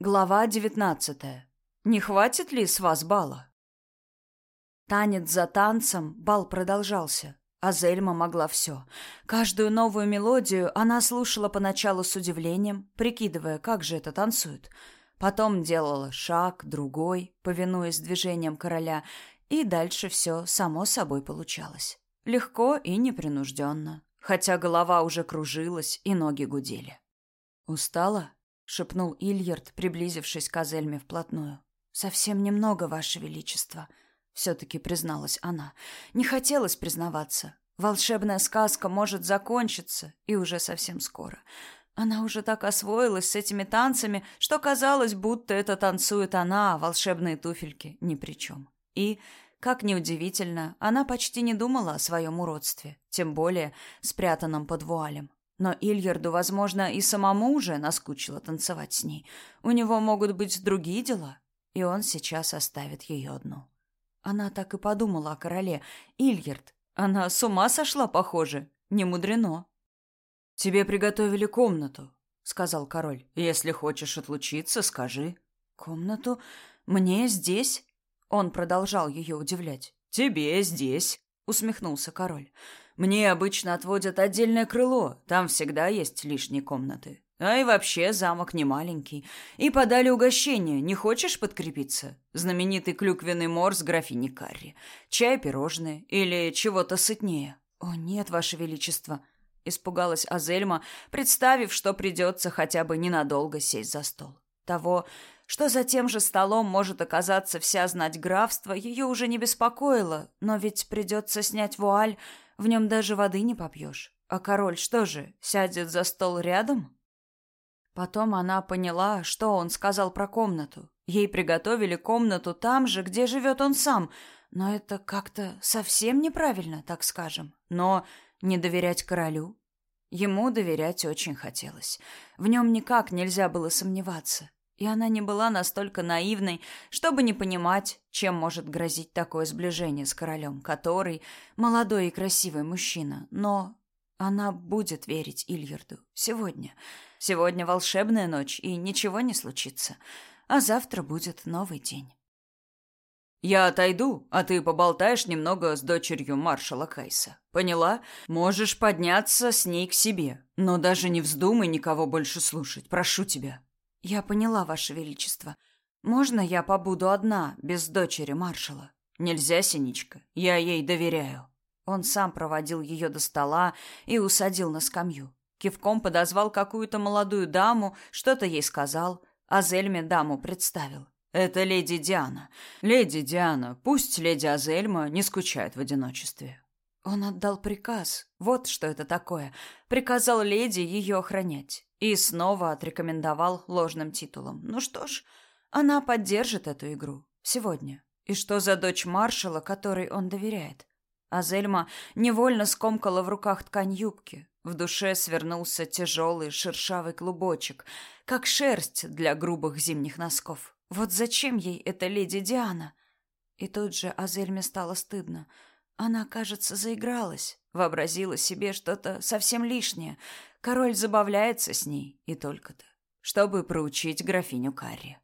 Глава девятнадцатая. Не хватит ли с вас бала? Танец за танцем, бал продолжался. А Зельма могла все. Каждую новую мелодию она слушала поначалу с удивлением, прикидывая, как же это танцует. Потом делала шаг, другой, повинуясь движениям короля, и дальше все само собой получалось. Легко и непринужденно, хотя голова уже кружилась и ноги гудели. «Устала?» Шепнул Ильярд, приблизившись к Азельме вплотную. Совсем немного, ваше величество, все-таки призналась она. Не хотелось признаваться. Волшебная сказка может закончиться, и уже совсем скоро. Она уже так освоилась с этими танцами, что казалось, будто это танцует она, а волшебные туфельки ни при чем. И, как неудивительно, она почти не думала о своем уродстве, тем более спрятанном под вуалем. Но Ильярду, возможно, и самому уже наскучило танцевать с ней. У него могут быть другие дела, и он сейчас оставит ее одну. Она так и подумала о короле. Ильярд, она с ума сошла, похоже. Не мудрено. «Тебе приготовили комнату», — сказал король. «Если хочешь отлучиться, скажи». «Комнату? Мне здесь?» Он продолжал ее удивлять. «Тебе здесь», — усмехнулся король. Мне обычно отводят отдельное крыло, там всегда есть лишние комнаты. А и вообще замок не маленький. И подали угощение. Не хочешь подкрепиться? Знаменитый клюквенный морс графини Карри. Чай, пирожные или чего-то сытнее. О, нет, ваше величество, испугалась Азельма, представив, что придется хотя бы ненадолго сесть за стол. Того, что за тем же столом может оказаться вся знать графства, ее уже не беспокоило, но ведь придется снять вуаль, в нем даже воды не попьешь. А король что же, сядет за стол рядом? Потом она поняла, что он сказал про комнату. Ей приготовили комнату там же, где живет он сам. Но это как-то совсем неправильно, так скажем. Но не доверять королю? Ему доверять очень хотелось. В нем никак нельзя было сомневаться. И она не была настолько наивной, чтобы не понимать, чем может грозить такое сближение с королем, который молодой и красивый мужчина. Но она будет верить Ильярду. Сегодня. Сегодня волшебная ночь, и ничего не случится. А завтра будет новый день. «Я отойду, а ты поболтаешь немного с дочерью маршала Кайса. Поняла? Можешь подняться с ней к себе. Но даже не вздумай никого больше слушать. Прошу тебя». «Я поняла, Ваше Величество. Можно я побуду одна, без дочери маршала?» «Нельзя, Синичка. Я ей доверяю». Он сам проводил ее до стола и усадил на скамью. Кивком подозвал какую-то молодую даму, что-то ей сказал, а Зельме даму представил. «Это леди Диана. Леди Диана, пусть леди Азельма не скучает в одиночестве». Он отдал приказ. Вот что это такое. Приказал леди ее охранять. И снова отрекомендовал ложным титулом. Ну что ж, она поддержит эту игру. Сегодня. И что за дочь маршала, которой он доверяет? Азельма невольно скомкала в руках ткань юбки. В душе свернулся тяжелый шершавый клубочек, как шерсть для грубых зимних носков. Вот зачем ей эта леди Диана? И тут же Азельме стало стыдно. Она, кажется, заигралась, вообразила себе что-то совсем лишнее, Король забавляется с ней, и только-то, чтобы проучить графиню Карри.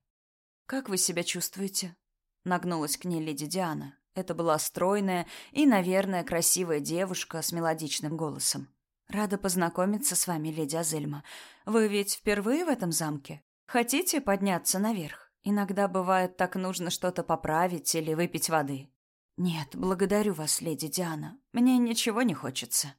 «Как вы себя чувствуете?» Нагнулась к ней леди Диана. Это была стройная и, наверное, красивая девушка с мелодичным голосом. «Рада познакомиться с вами, леди Азельма. Вы ведь впервые в этом замке? Хотите подняться наверх? Иногда бывает так нужно что-то поправить или выпить воды». «Нет, благодарю вас, леди Диана. Мне ничего не хочется».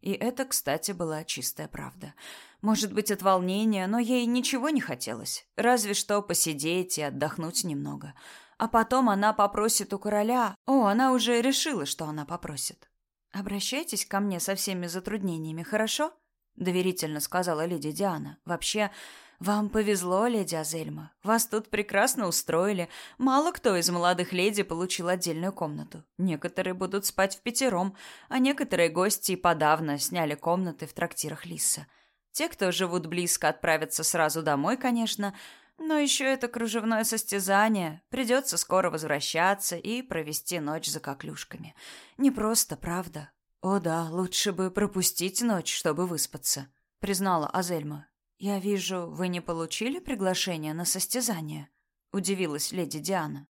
И это, кстати, была чистая правда. Может быть, от волнения, но ей ничего не хотелось. Разве что посидеть и отдохнуть немного. А потом она попросит у короля... О, она уже решила, что она попросит. «Обращайтесь ко мне со всеми затруднениями, хорошо?» Доверительно сказала леди Диана. «Вообще, «Вам повезло, леди Азельма. Вас тут прекрасно устроили. Мало кто из молодых леди получил отдельную комнату. Некоторые будут спать в пятером, а некоторые гости и подавно сняли комнаты в трактирах Лиса. Те, кто живут близко, отправятся сразу домой, конечно, но еще это кружевное состязание. Придется скоро возвращаться и провести ночь за коклюшками. Не просто, правда? О да, лучше бы пропустить ночь, чтобы выспаться», — признала Азельма. «Я вижу, вы не получили приглашение на состязание?» — удивилась леди Диана.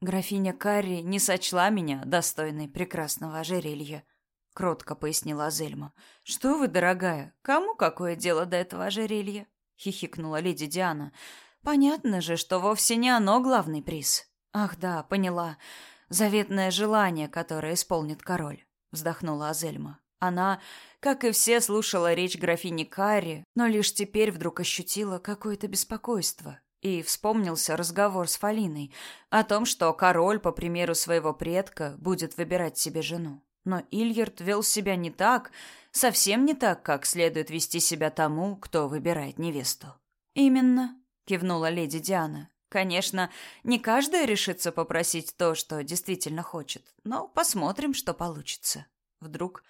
«Графиня Карри не сочла меня достойной прекрасного ожерелья», — кротко пояснила Азельма. «Что вы, дорогая, кому какое дело до этого ожерелья?» — хихикнула леди Диана. «Понятно же, что вовсе не оно главный приз». «Ах да, поняла. Заветное желание, которое исполнит король», — вздохнула Азельма. Она, как и все, слушала речь графини Карри, но лишь теперь вдруг ощутила какое-то беспокойство. И вспомнился разговор с Фалиной о том, что король, по примеру своего предка, будет выбирать себе жену. Но Ильярд вел себя не так, совсем не так, как следует вести себя тому, кто выбирает невесту. «Именно», — кивнула леди Диана. «Конечно, не каждая решится попросить то, что действительно хочет, но посмотрим, что получится». Вдруг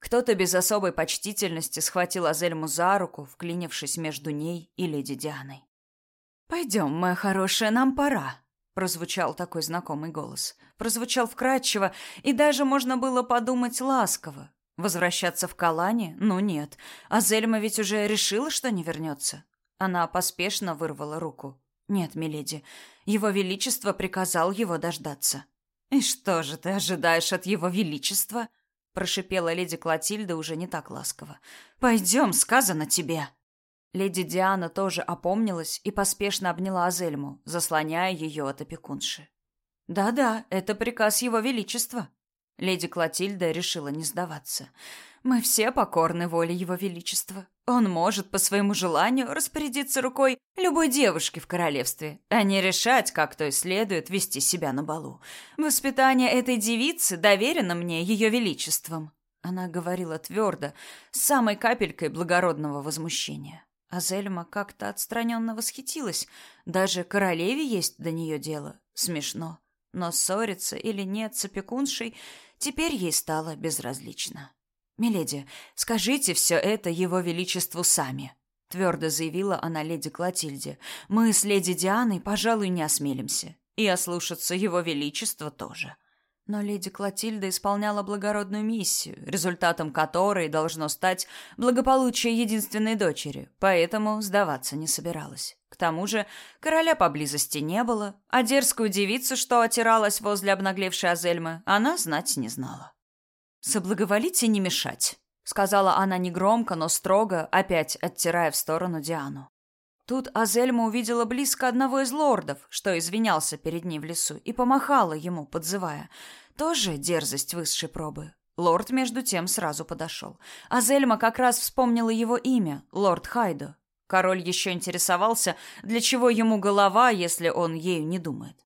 кто-то без особой почтительности схватил Азельму за руку, вклинившись между ней и леди Дианой. «Пойдем, моя хорошая, нам пора», — прозвучал такой знакомый голос. Прозвучал вкрадчиво, и даже можно было подумать ласково. Возвращаться в Калане? Ну нет. А Зельма ведь уже решила, что не вернется. Она поспешно вырвала руку. «Нет, миледи, его величество приказал его дождаться». «И что же ты ожидаешь от его величества?» Прошипела леди Клотильда уже не так ласково. «Пойдем, сказано тебе!» Леди Диана тоже опомнилась и поспешно обняла Азельму, заслоняя ее от опекунши. «Да-да, это приказ его величества». Леди Клотильда решила не сдаваться. «Мы все покорны воле его величества. Он может по своему желанию распорядиться рукой любой девушки в королевстве, а не решать, как то и следует вести себя на балу. Воспитание этой девицы доверено мне ее величеством». Она говорила твердо, самой капелькой благородного возмущения. А Зельма как-то отстраненно восхитилась. Даже королеве есть до нее дело. Смешно. Но ссориться или нет с опекуншей теперь ей стало безразлично. «Миледи, скажите все это его величеству сами», — твердо заявила она леди Клотильде. «Мы с леди Дианой, пожалуй, не осмелимся. И ослушаться его величества тоже». Но леди Клотильда исполняла благородную миссию, результатом которой должно стать благополучие единственной дочери, поэтому сдаваться не собиралась. К тому же короля поблизости не было, а дерзкую девицу, что отиралась возле обнаглевшей Азельмы, она знать не знала. «Соблаговолите не мешать», — сказала она негромко, но строго, опять оттирая в сторону Диану. Тут Азельма увидела близко одного из лордов, что извинялся перед ней в лесу, и помахала ему, подзывая. Тоже дерзость высшей пробы. Лорд, между тем, сразу подошел. Азельма как раз вспомнила его имя — лорд Хайдо. Король еще интересовался, для чего ему голова, если он ею не думает.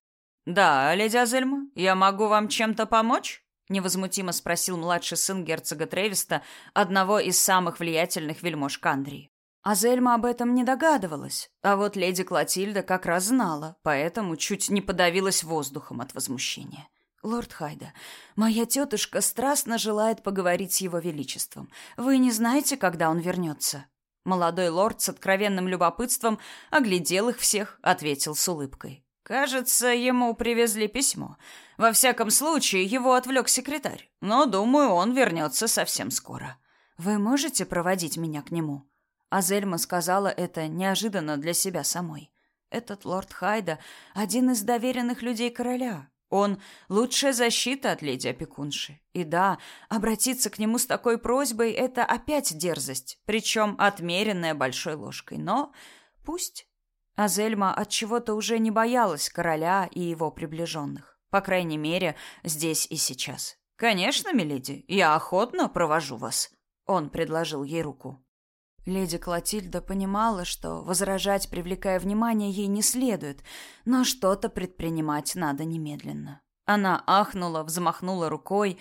«Да, леди Азельма, я могу вам чем-то помочь?» — невозмутимо спросил младший сын герцога Тревиста, одного из самых влиятельных вельмож Кандрии. А Зельма об этом не догадывалась, а вот леди Клотильда как раз знала, поэтому чуть не подавилась воздухом от возмущения. «Лорд Хайда, моя тетушка страстно желает поговорить с его величеством. Вы не знаете, когда он вернется?» Молодой лорд с откровенным любопытством оглядел их всех, ответил с улыбкой. «Кажется, ему привезли письмо. Во всяком случае, его отвлек секретарь. Но, думаю, он вернется совсем скоро. Вы можете проводить меня к нему?» Азельма сказала это неожиданно для себя самой. Этот лорд Хайда — один из доверенных людей короля. Он — лучшая защита от леди опекунши. И да, обратиться к нему с такой просьбой — это опять дерзость, причем отмеренная большой ложкой. Но пусть. Азельма от чего-то уже не боялась короля и его приближенных. По крайней мере, здесь и сейчас. «Конечно, миледи, я охотно провожу вас», — он предложил ей руку. Леди Клотильда понимала, что возражать, привлекая внимание, ей не следует, но что-то предпринимать надо немедленно. Она ахнула, взмахнула рукой.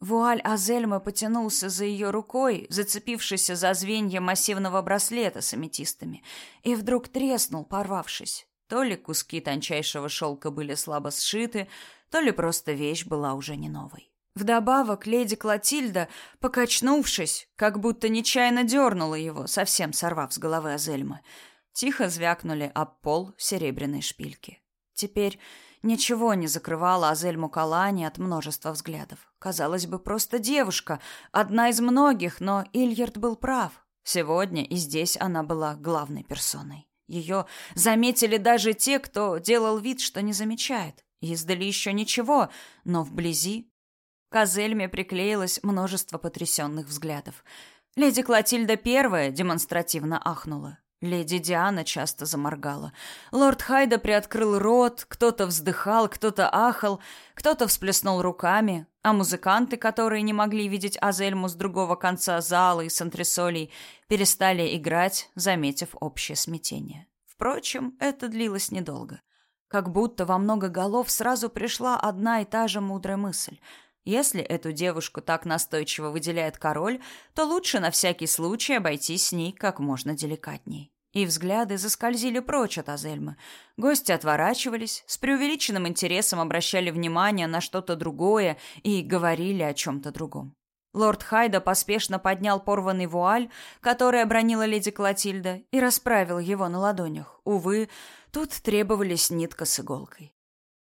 Вуаль Азельмы потянулся за ее рукой, зацепившись за звенья массивного браслета с аметистами, и вдруг треснул, порвавшись. То ли куски тончайшего шелка были слабо сшиты, то ли просто вещь была уже не новой. Вдобавок, леди Клотильда, покачнувшись, как будто нечаянно дернула его, совсем сорвав с головы Азельмы, тихо звякнули об пол серебряной шпильки. Теперь ничего не закрывало Азельму Калани от множества взглядов. Казалось бы, просто девушка, одна из многих, но Ильярд был прав. Сегодня и здесь она была главной персоной. Ее заметили даже те, кто делал вид, что не замечает. Издали еще ничего, но вблизи к Азельме приклеилось множество потрясенных взглядов. Леди Клотильда первая демонстративно ахнула. Леди Диана часто заморгала. Лорд Хайда приоткрыл рот, кто-то вздыхал, кто-то ахал, кто-то всплеснул руками, а музыканты, которые не могли видеть Азельму с другого конца зала и с антресолей, перестали играть, заметив общее смятение. Впрочем, это длилось недолго. Как будто во много голов сразу пришла одна и та же мудрая мысль — если эту девушку так настойчиво выделяет король, то лучше на всякий случай обойтись с ней как можно деликатней. И взгляды заскользили прочь от Азельмы. Гости отворачивались, с преувеличенным интересом обращали внимание на что-то другое и говорили о чем-то другом. Лорд Хайда поспешно поднял порванный вуаль, который обронила леди Клотильда, и расправил его на ладонях. Увы, тут требовались нитка с иголкой.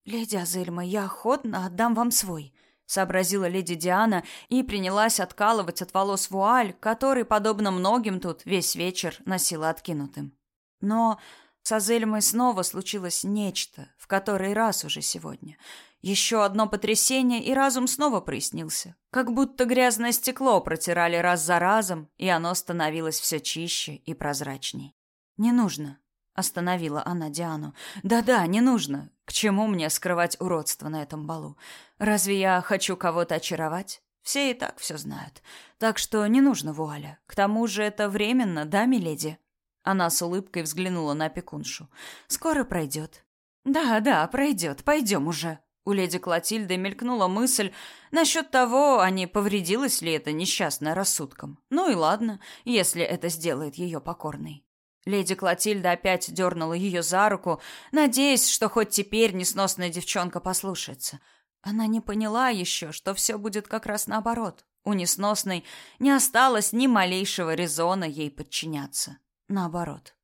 «Леди Азельма, я охотно отдам вам свой», сообразила леди Диана и принялась откалывать от волос вуаль, который, подобно многим тут, весь вечер носила откинутым. Но с Азельмой снова случилось нечто, в который раз уже сегодня. Еще одно потрясение, и разум снова прояснился. Как будто грязное стекло протирали раз за разом, и оно становилось все чище и прозрачней. «Не нужно», — остановила она Диану. «Да-да, не нужно. Чему мне скрывать уродство на этом балу? Разве я хочу кого-то очаровать? Все и так все знают. Так что не нужно вуаля. К тому же это временно, да, миледи?» Она с улыбкой взглянула на опекуншу. «Скоро пройдет». «Да, да, пройдет. Пойдем уже». У леди Клотильды мелькнула мысль насчет того, а не повредилась ли это несчастная рассудком. Ну и ладно, если это сделает ее покорной. Леди Клотильда опять дернула ее за руку, надеясь, что хоть теперь несносная девчонка послушается. Она не поняла еще, что все будет как раз наоборот. У несносной не осталось ни малейшего резона ей подчиняться. Наоборот.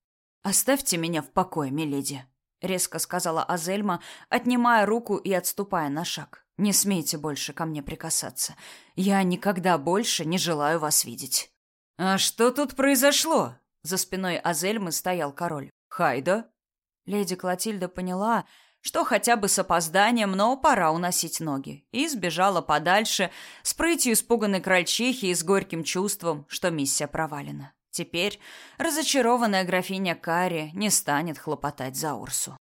«Оставьте меня в покое, миледи», — резко сказала Азельма, отнимая руку и отступая на шаг. «Не смейте больше ко мне прикасаться. Я никогда больше не желаю вас видеть». «А что тут произошло?» За спиной Азельмы стоял король. «Хайда?» Леди Клотильда поняла, что хотя бы с опозданием, но пора уносить ноги, и сбежала подальше с прытью испуганной крольчихи и с горьким чувством, что миссия провалена. Теперь разочарованная графиня Карри не станет хлопотать за Урсу.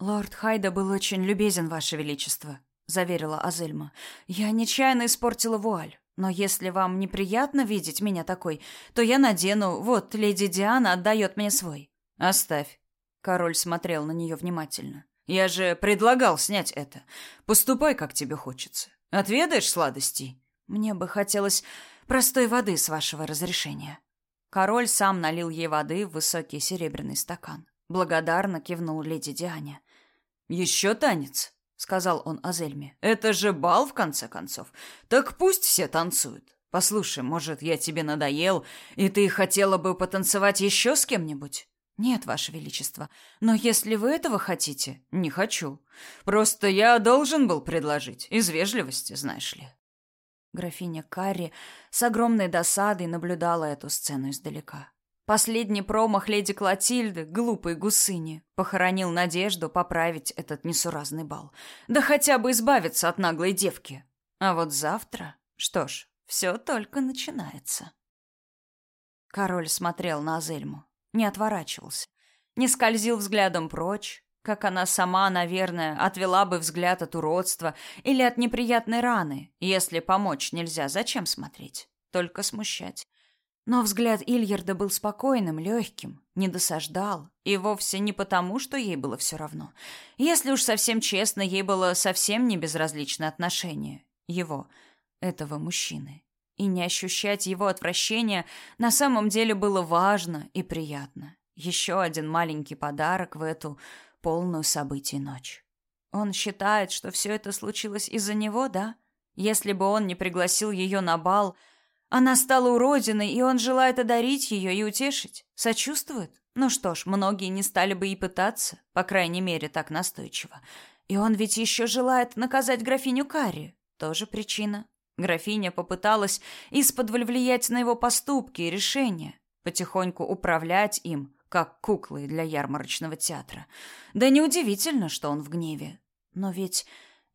«Лорд Хайда был очень любезен, Ваше Величество», — заверила Азельма. «Я нечаянно испортила вуаль. Но если вам неприятно видеть меня такой, то я надену. Вот, леди Диана отдает мне свой. Оставь. Король смотрел на нее внимательно. Я же предлагал снять это. Поступай, как тебе хочется. Отведаешь сладостей? Мне бы хотелось простой воды с вашего разрешения. Король сам налил ей воды в высокий серебряный стакан. Благодарно кивнул леди Диане. Еще танец? — сказал он Азельме. «Это же бал, в конце концов. Так пусть все танцуют. Послушай, может, я тебе надоел, и ты хотела бы потанцевать еще с кем-нибудь?» «Нет, Ваше Величество, но если вы этого хотите...» «Не хочу. Просто я должен был предложить, из вежливости, знаешь ли». Графиня Карри с огромной досадой наблюдала эту сцену издалека. Последний промах леди Клотильды, глупой гусыни, похоронил надежду поправить этот несуразный бал. Да хотя бы избавиться от наглой девки. А вот завтра... Что ж, все только начинается. Король смотрел на Азельму, не отворачивался, не скользил взглядом прочь, как она сама, наверное, отвела бы взгляд от уродства или от неприятной раны. Если помочь нельзя, зачем смотреть? Только смущать. Но взгляд Ильярда был спокойным, легким, не досаждал, и вовсе не потому, что ей было все равно. Если уж совсем честно, ей было совсем не безразлично отношение его, этого мужчины. И не ощущать его отвращения на самом деле было важно и приятно. Еще один маленький подарок в эту полную событий ночь. Он считает, что все это случилось из-за него, да? Если бы он не пригласил ее на бал, она стала уродиной, и он желает одарить ее и утешить. Сочувствует? Ну что ж, многие не стали бы и пытаться, по крайней мере, так настойчиво. И он ведь еще желает наказать графиню Карри. Тоже причина. Графиня попыталась из-под влиять на его поступки и решения, потихоньку управлять им, как куклы для ярмарочного театра. Да неудивительно, что он в гневе. Но ведь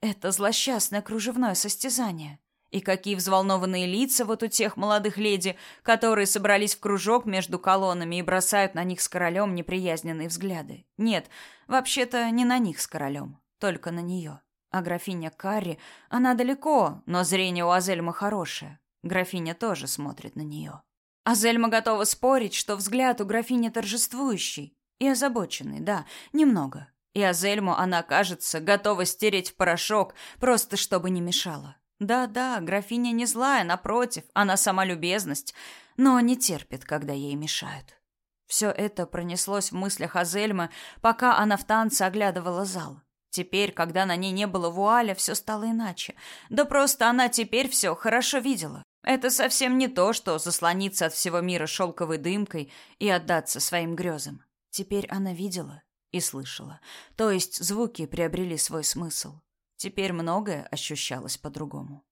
это злосчастное кружевное состязание. И какие взволнованные лица вот у тех молодых леди, которые собрались в кружок между колоннами и бросают на них с королем неприязненные взгляды. Нет, вообще-то не на них с королем, только на нее. А графиня Карри, она далеко, но зрение у Азельмы хорошее. Графиня тоже смотрит на нее. Азельма готова спорить, что взгляд у графини торжествующий и озабоченный, да, немного. И Азельму она, кажется, готова стереть в порошок, просто чтобы не мешала. Да-да, графиня не злая, напротив, она сама любезность, но не терпит, когда ей мешают. Все это пронеслось в мыслях Азельмы, пока она в танце оглядывала зал. Теперь, когда на ней не было вуаля, все стало иначе. Да просто она теперь все хорошо видела. Это совсем не то, что заслониться от всего мира шелковой дымкой и отдаться своим грезам. Теперь она видела и слышала. То есть звуки приобрели свой смысл. Теперь многое ощущалось по-другому.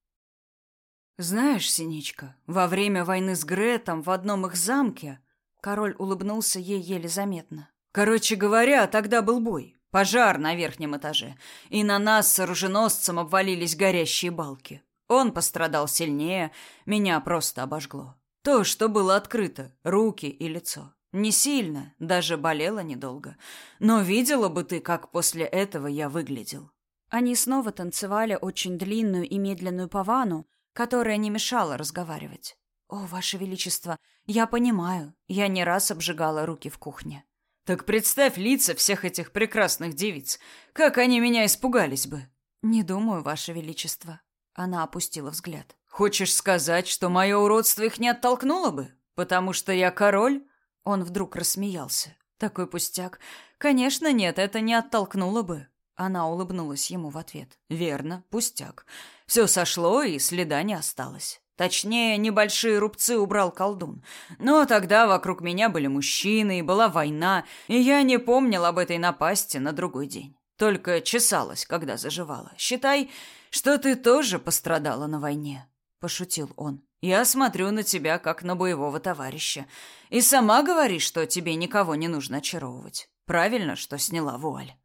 «Знаешь, Синичка, во время войны с Гретом в одном их замке...» Король улыбнулся ей еле заметно. «Короче говоря, тогда был бой. Пожар на верхнем этаже, и на нас с оруженосцем обвалились горящие балки. Он пострадал сильнее, меня просто обожгло. То, что было открыто, руки и лицо. Не сильно, даже болело недолго. Но видела бы ты, как после этого я выглядел. Они снова танцевали очень длинную и медленную павану, которая не мешала разговаривать. «О, Ваше Величество, я понимаю, я не раз обжигала руки в кухне. Так представь лица всех этих прекрасных девиц. Как они меня испугались бы. Не думаю, ваше величество. Она опустила взгляд. Хочешь сказать, что мое уродство их не оттолкнуло бы? Потому что я король? Он вдруг рассмеялся. Такой пустяк. Конечно, нет, это не оттолкнуло бы. Она улыбнулась ему в ответ. Верно, пустяк. Все сошло, и следа не осталось. Точнее, небольшие рубцы убрал колдун. Но тогда вокруг меня были мужчины, и была война, и я не помнил об этой напасти на другой день. Только чесалась, когда заживала. Считай, что ты тоже пострадала на войне, пошутил он. Я смотрю на тебя как на боевого товарища, и сама говоришь, что тебе никого не нужно очаровывать. Правильно, что сняла вуаль.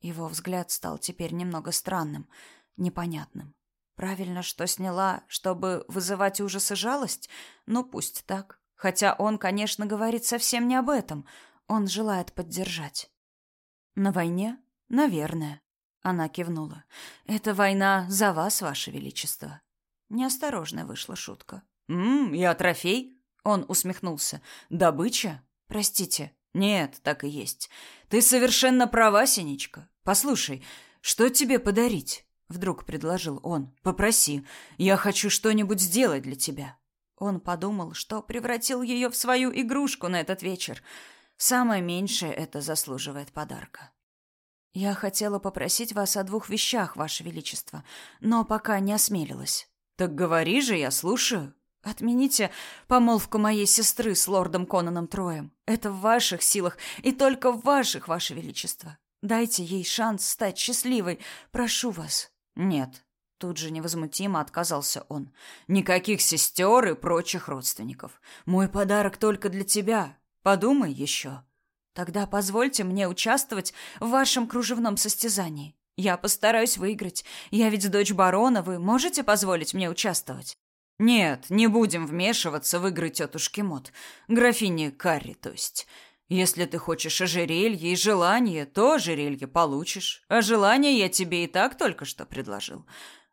Его взгляд стал теперь немного странным, непонятным. Правильно, что сняла, чтобы вызывать ужас и жалость? Ну, пусть так. Хотя он, конечно, говорит совсем не об этом. Он желает поддержать. На войне? Наверное. Она кивнула. Это война за вас, ваше величество. Неосторожная вышла шутка. «Ммм, я трофей?» Он усмехнулся. «Добыча? Простите». «Нет, так и есть. Ты совершенно права, Синичка. Послушай, что тебе подарить?» Вдруг предложил он. «Попроси. Я хочу что-нибудь сделать для тебя». Он подумал, что превратил ее в свою игрушку на этот вечер. Самое меньшее это заслуживает подарка. «Я хотела попросить вас о двух вещах, ваше величество, но пока не осмелилась». «Так говори же, я слушаю». «Отмените помолвку моей сестры с лордом Конаном Троем. Это в ваших силах и только в ваших, ваше величество. Дайте ей шанс стать счастливой. Прошу вас». «Нет», — тут же невозмутимо отказался он. «Никаких сестер и прочих родственников. Мой подарок только для тебя. Подумай еще». «Тогда позвольте мне участвовать в вашем кружевном состязании. Я постараюсь выиграть. Я ведь дочь барона, вы можете позволить мне участвовать?» «Нет, не будем вмешиваться в игры тетушки Мот. Графини Карри, то есть. Если ты хочешь ожерелье и желание, то ожерелье получишь. А желание я тебе и так только что предложил.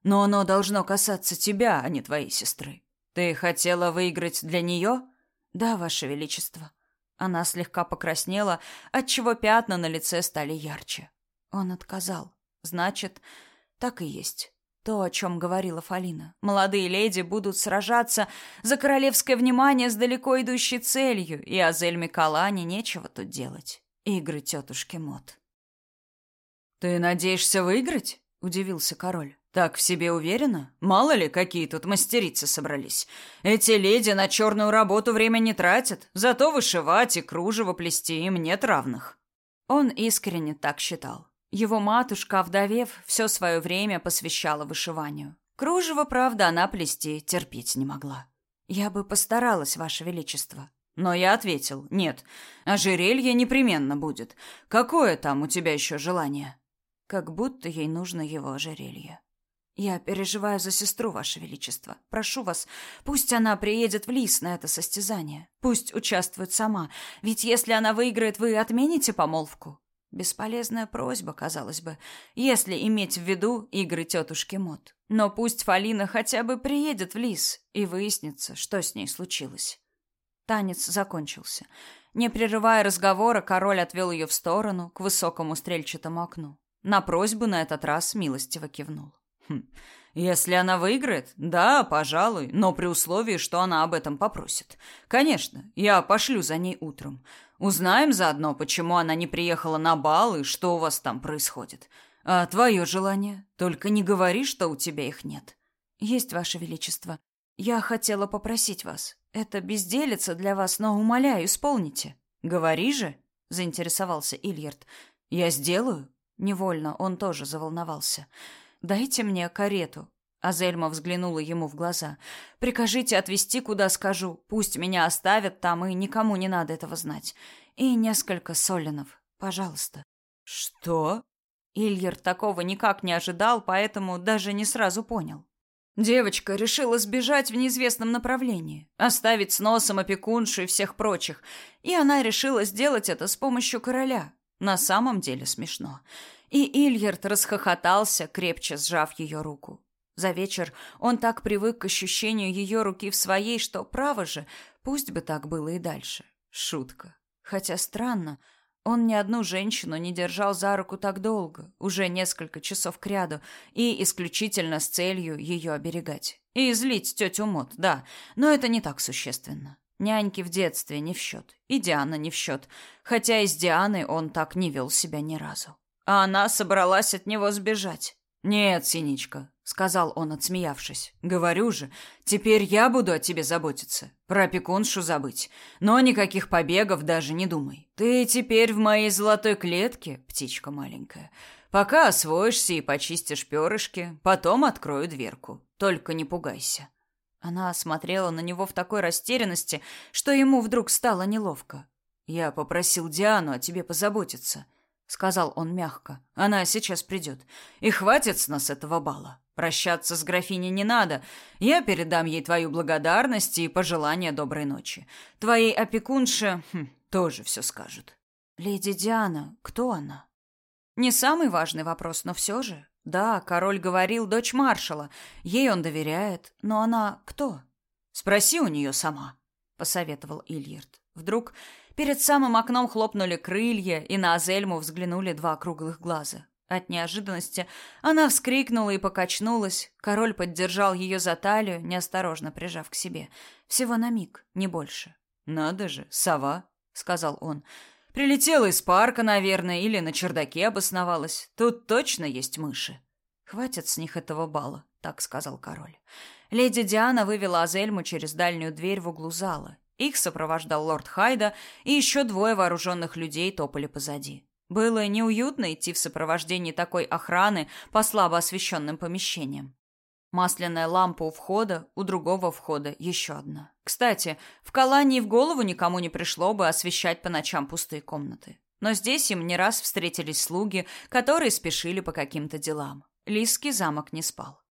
Но оно должно касаться тебя, а не твоей сестры. Ты хотела выиграть для нее? Да, ваше величество. Она слегка покраснела, отчего пятна на лице стали ярче. Он отказал. Значит, так и есть. То, о чем говорила Фалина. Молодые леди будут сражаться за королевское внимание с далеко идущей целью, и Азель Миколане нечего тут делать. Игры тетушки Мот. «Ты надеешься выиграть?» — удивился король. «Так в себе уверена? Мало ли, какие тут мастерицы собрались. Эти леди на черную работу время не тратят, зато вышивать и кружево плести им нет равных». Он искренне так считал. Его матушка, овдовев, все свое время посвящала вышиванию. Кружево, правда, она плести терпеть не могла. Я бы постаралась, Ваше Величество. Но я ответил, нет, ожерелье непременно будет. Какое там у тебя еще желание? Как будто ей нужно его ожерелье. Я переживаю за сестру, Ваше Величество. Прошу вас, пусть она приедет в Лис на это состязание. Пусть участвует сама. Ведь если она выиграет, вы отмените помолвку. Бесполезная просьба, казалось бы, если иметь в виду игры тетушки Мот. Но пусть Фалина хотя бы приедет в Лис и выяснится, что с ней случилось. Танец закончился. Не прерывая разговора, король отвел ее в сторону, к высокому стрельчатому окну. На просьбу на этот раз милостиво кивнул. Хм. Если она выиграет, да, пожалуй, но при условии, что она об этом попросит. Конечно, я пошлю за ней утром. Узнаем заодно, почему она не приехала на бал и что у вас там происходит. А твое желание? Только не говори, что у тебя их нет. Есть, ваше величество. Я хотела попросить вас. Это безделица для вас, но умоляю, исполните. Говори же, заинтересовался Ильярд. Я сделаю. Невольно он тоже заволновался. Дайте мне карету. Азельма взглянула ему в глаза. Прикажите отвезти, куда скажу. Пусть меня оставят там, и никому не надо этого знать. И несколько солинов, пожалуйста. Что? Ильер такого никак не ожидал, поэтому даже не сразу понял. Девочка решила сбежать в неизвестном направлении, оставить с носом опекуншу и всех прочих, и она решила сделать это с помощью короля. На самом деле смешно. И Ильярд расхохотался, крепче сжав ее руку. За вечер он так привык к ощущению ее руки в своей, что, право же, пусть бы так было и дальше. Шутка. Хотя странно, он ни одну женщину не держал за руку так долго, уже несколько часов кряду, и исключительно с целью ее оберегать. И злить тетю Мот, да, но это не так существенно. Няньки в детстве не в счет, и Диана не в счет, хотя и с Дианой он так не вел себя ни разу а она собралась от него сбежать. «Нет, Синичка», — сказал он, отсмеявшись. «Говорю же, теперь я буду о тебе заботиться. Про опекуншу забыть. Но никаких побегов даже не думай. Ты теперь в моей золотой клетке, птичка маленькая. Пока освоишься и почистишь перышки, потом открою дверку. Только не пугайся». Она смотрела на него в такой растерянности, что ему вдруг стало неловко. «Я попросил Диану о тебе позаботиться». — сказал он мягко. «Она сейчас придет. И хватит с нас этого бала. Прощаться с графиней не надо. Я передам ей твою благодарность и пожелание доброй ночи. Твоей опекунше хм, тоже все скажут». «Леди Диана, кто она?» «Не самый важный вопрос, но все же. Да, король говорил, дочь маршала. Ей он доверяет. Но она кто?» «Спроси у нее сама», — посоветовал Ильярд. Вдруг Перед самым окном хлопнули крылья, и на Азельму взглянули два круглых глаза. От неожиданности она вскрикнула и покачнулась. Король поддержал ее за талию, неосторожно прижав к себе. Всего на миг, не больше. «Надо же, сова», — сказал он. «Прилетела из парка, наверное, или на чердаке обосновалась. Тут точно есть мыши». «Хватит с них этого бала», — так сказал король. Леди Диана вывела Азельму через дальнюю дверь в углу зала их сопровождал лорд Хайда, и еще двое вооруженных людей топали позади. Было неуютно идти в сопровождении такой охраны по слабо освещенным помещениям. Масляная лампа у входа, у другого входа еще одна. Кстати, в Калании в голову никому не пришло бы освещать по ночам пустые комнаты. Но здесь им не раз встретились слуги, которые спешили по каким-то делам. Лисский замок не спал.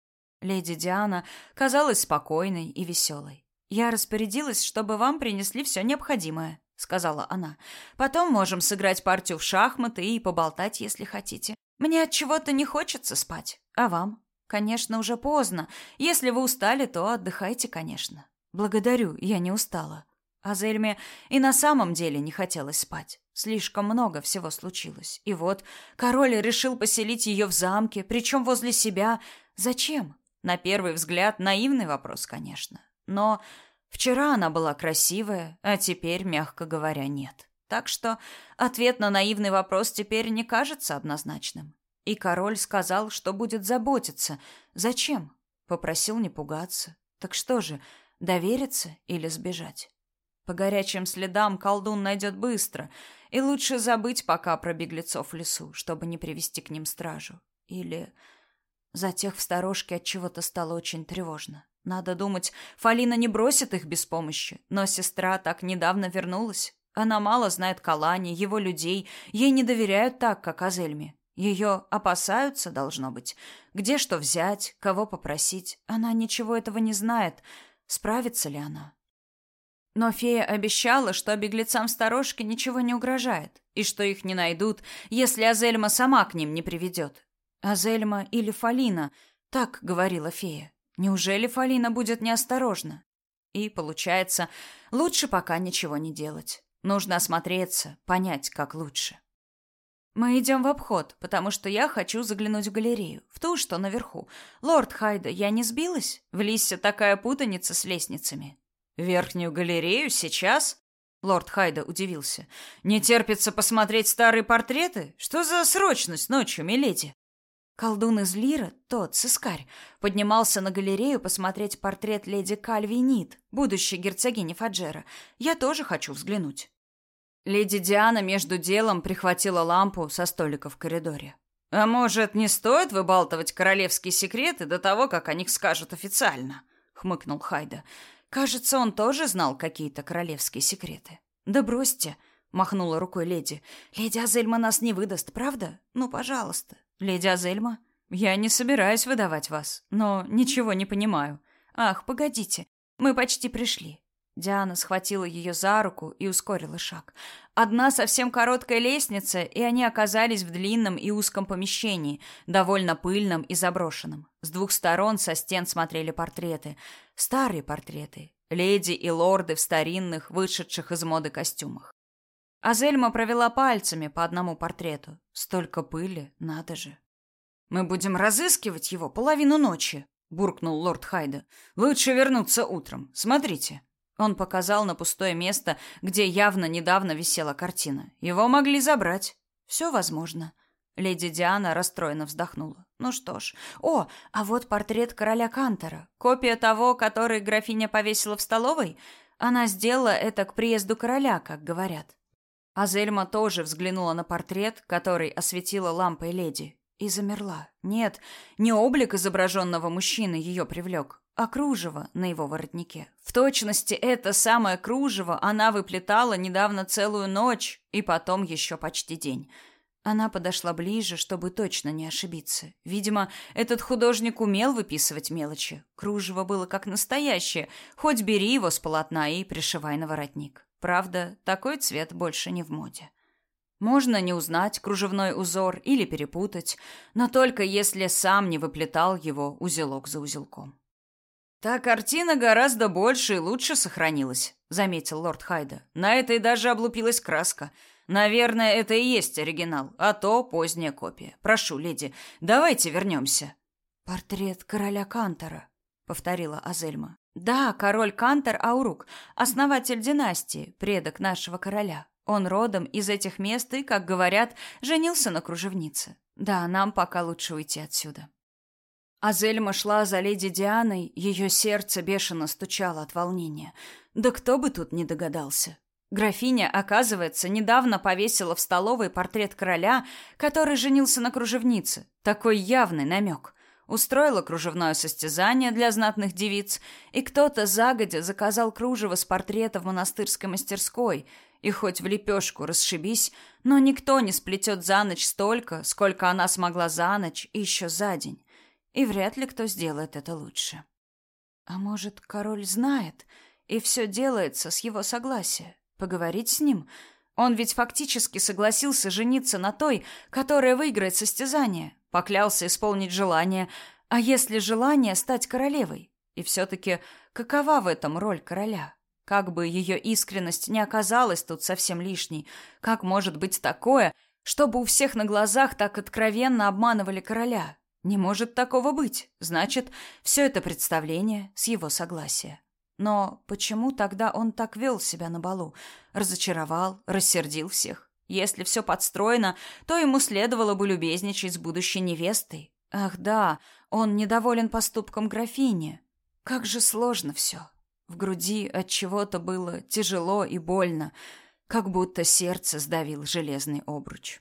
Леди Диана казалась спокойной и веселой. «Я распорядилась, чтобы вам принесли все необходимое», — сказала она. «Потом можем сыграть партию в шахматы и поболтать, если хотите. Мне от чего-то не хочется спать. А вам? Конечно, уже поздно. Если вы устали, то отдыхайте, конечно». «Благодарю, я не устала». А Зельме и на самом деле не хотелось спать. Слишком много всего случилось. И вот король решил поселить ее в замке, причем возле себя. Зачем? На первый взгляд, наивный вопрос, конечно. Но вчера она была красивая, а теперь, мягко говоря, нет. Так что ответ на наивный вопрос теперь не кажется однозначным. И король сказал, что будет заботиться. Зачем? Попросил не пугаться. Так что же, довериться или сбежать? По горячим следам колдун найдет быстро, и лучше забыть пока про беглецов в лесу, чтобы не привести к ним стражу. Или За тех в сторожке от чего-то стало очень тревожно. Надо думать, Фалина не бросит их без помощи, но сестра так недавно вернулась. Она мало знает Калани, его людей, ей не доверяют так, как Азельме. Ее опасаются, должно быть. Где что взять, кого попросить. Она ничего этого не знает. Справится ли она? Но фея обещала, что беглецам сторожки ничего не угрожает, и что их не найдут, если Азельма сама к ним не приведет. Азельма или Фалина, так говорила фея. Неужели Фалина будет неосторожна? И, получается, лучше пока ничего не делать. Нужно осмотреться, понять, как лучше. Мы идем в обход, потому что я хочу заглянуть в галерею, в ту, что наверху. Лорд Хайда, я не сбилась? В Лиссе такая путаница с лестницами. Верхнюю галерею сейчас? Лорд Хайда удивился. Не терпится посмотреть старые портреты? Что за срочность ночью, миледи? Колдун из Лира, тот, сыскарь, поднимался на галерею посмотреть портрет леди Кальви Нит, будущей герцогини Фаджера. Я тоже хочу взглянуть. Леди Диана между делом прихватила лампу со столика в коридоре. «А может, не стоит выбалтывать королевские секреты до того, как о них скажут официально?» — хмыкнул Хайда. «Кажется, он тоже знал какие-то королевские секреты». «Да бросьте!» — махнула рукой леди. «Леди Азельма нас не выдаст, правда? Ну, пожалуйста». «Леди Азельма, я не собираюсь выдавать вас, но ничего не понимаю. Ах, погодите, мы почти пришли. Диана схватила ее за руку и ускорила шаг. Одна совсем короткая лестница, и они оказались в длинном и узком помещении, довольно пыльном и заброшенном. С двух сторон со стен смотрели портреты. Старые портреты. Леди и лорды в старинных, вышедших из моды костюмах. Азельма провела пальцами по одному портрету. Столько пыли, надо же. «Мы будем разыскивать его половину ночи», — буркнул лорд Хайда. «Лучше вернуться утром. Смотрите». Он показал на пустое место, где явно недавно висела картина. Его могли забрать. Все возможно. Леди Диана расстроенно вздохнула. Ну что ж. О, а вот портрет короля Кантера. Копия того, который графиня повесила в столовой. Она сделала это к приезду короля, как говорят. Азельма тоже взглянула на портрет, который осветила лампой леди, и замерла. Нет, не облик изображенного мужчины ее привлек, а кружево на его воротнике. В точности это самое кружево она выплетала недавно целую ночь и потом еще почти день. Она подошла ближе, чтобы точно не ошибиться. Видимо, этот художник умел выписывать мелочи. Кружево было как настоящее, хоть бери его с полотна и пришивай на воротник. Правда, такой цвет больше не в моде. Можно не узнать кружевной узор или перепутать, но только если сам не выплетал его узелок за узелком. «Та картина гораздо больше и лучше сохранилась», — заметил лорд Хайда. «На этой даже облупилась краска. Наверное, это и есть оригинал, а то поздняя копия. Прошу, леди, давайте вернемся». «Портрет короля Кантора», — повторила Азельма. «Да, король Кантор Аурук, основатель династии, предок нашего короля. Он родом из этих мест и, как говорят, женился на кружевнице. Да, нам пока лучше уйти отсюда». Азельма шла за леди Дианой, ее сердце бешено стучало от волнения. Да кто бы тут не догадался. Графиня, оказывается, недавно повесила в столовой портрет короля, который женился на кружевнице. Такой явный намек. Устроила кружевное состязание для знатных девиц, и кто-то загодя заказал кружево с портрета в монастырской мастерской, и хоть в лепешку расшибись, но никто не сплетет за ночь столько, сколько она смогла за ночь и еще за день и вряд ли кто сделает это лучше. А может, король знает, и все делается с его согласия? Поговорить с ним? Он ведь фактически согласился жениться на той, которая выиграет состязание, поклялся исполнить желание, а если желание стать королевой? И все-таки какова в этом роль короля? Как бы ее искренность не оказалась тут совсем лишней, как может быть такое, чтобы у всех на глазах так откровенно обманывали короля? Не может такого быть. Значит, все это представление с его согласия. Но почему тогда он так вел себя на балу? Разочаровал, рассердил всех. Если все подстроено, то ему следовало бы любезничать с будущей невестой. Ах да, он недоволен поступком графини. Как же сложно все. В груди от чего-то было тяжело и больно, как будто сердце сдавил железный обруч.